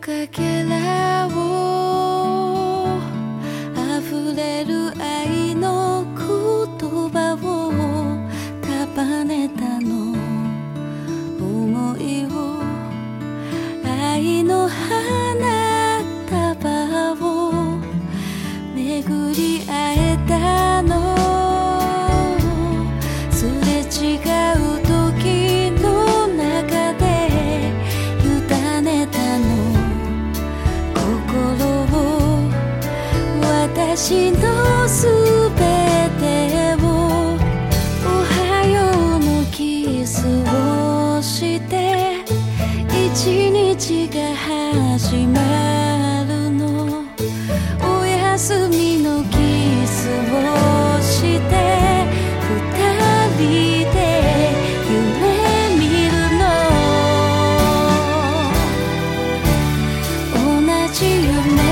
かけらを溢れる愛の言葉を束ねたの。思いを愛の花私のすべてをおはようのキスをして一日が始まるの。おやすみのキスをして夢見るの。同じ夢